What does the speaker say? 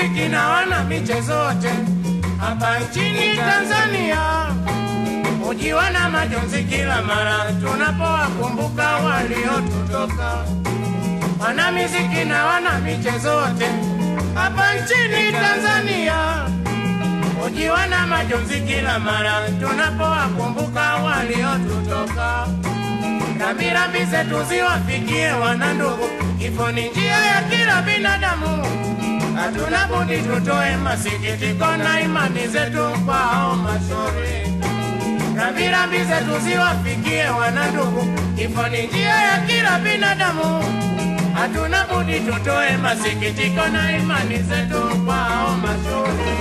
wana michezo wote hapa nchini Tanzania ujiwa na majonzi kila mara tunapowakumbuka waliotutoka. Wana miziki na wana michezo wote hapa nchini Tanzania ujiwa na majonzi kila mara tunapowakumbuka waliotutoka. Rambirambi zetu ziwafikie wana ndugu, kifo ni njia ya kila binadamu. Hatuna budi tutoe masikitiko na imani zetu kwao mashauri. Rambirambi zetu ziwafikie wana ndugu, kifo ni njia ya kila binadamu. Hatuna budi tutoe masikitiko na imani zetu kwao mashauri.